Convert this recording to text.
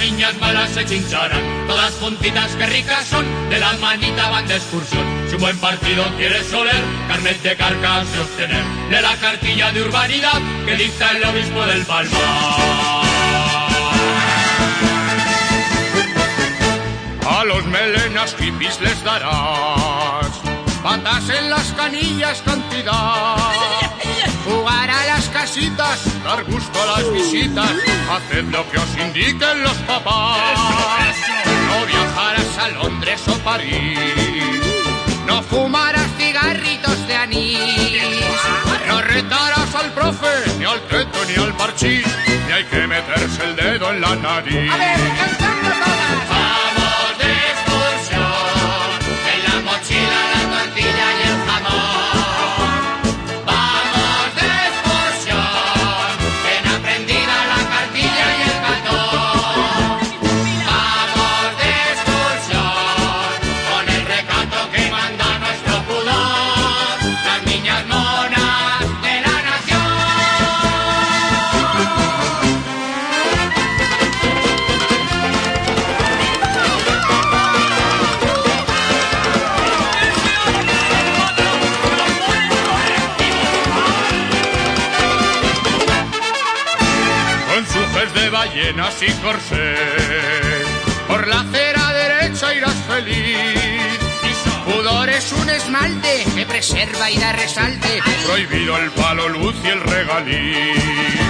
niñas malas se chincharán. Todas juntitas que ricas son, de la manita van de excursión. Si un buen partido quieres oler, carnet de carcas de obtener. De la cartilla de urbanidad que dicta el obispo del Palmar. A los melenas hippies les darás patas en las canillas cantidad. Dar gusto a las visitas, haced lo que os indiquen los papás. No viajarás a Londres o París, no fumarás cigarritos de anís, no retarás al profe, ni al teto, ni al parchís, ni hay que meterse el dedo en la nariz. A ver, ballenas y corsé. Por la acera derecha irás feliz. Pudor es un esmalte que preserva y da resalte. Prohibido el palo luz y el regaliz.